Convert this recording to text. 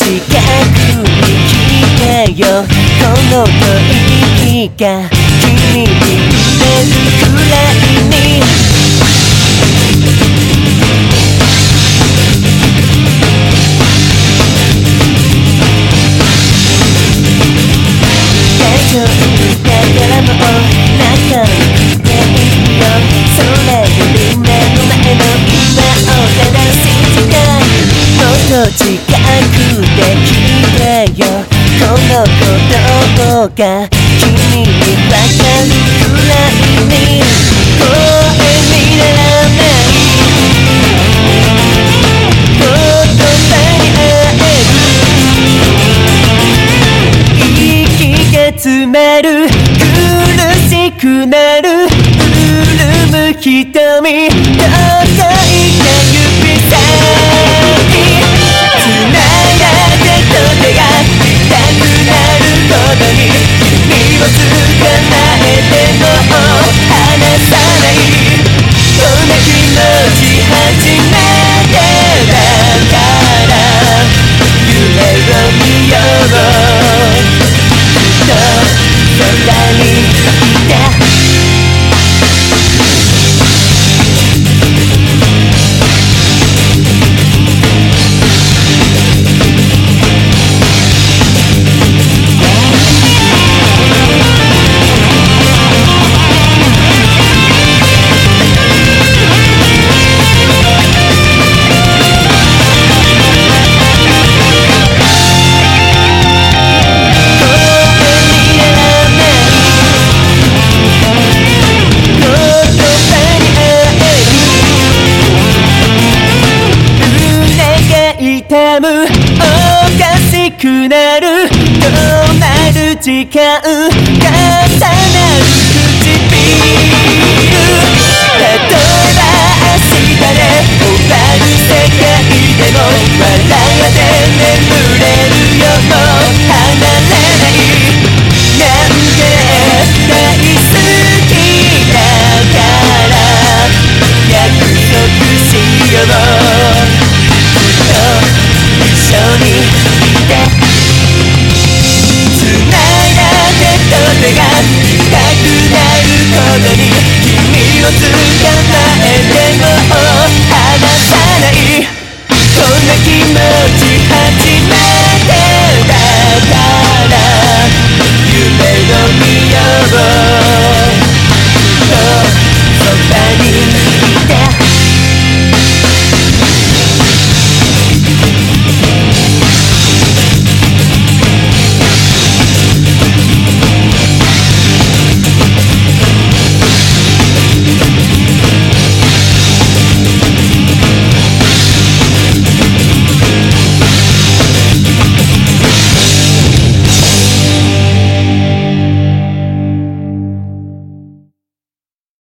近くに来てよ。この吐息が君に触れるくらいに。大丈夫だからもう仲良くていいよ。それより目の前の今をただ信じたいもっと近くのことが君にわかるくらいに声にならない言葉に会える息が詰まる苦しくなる潤む瞳むおかしくなる。止まる時間。重なる。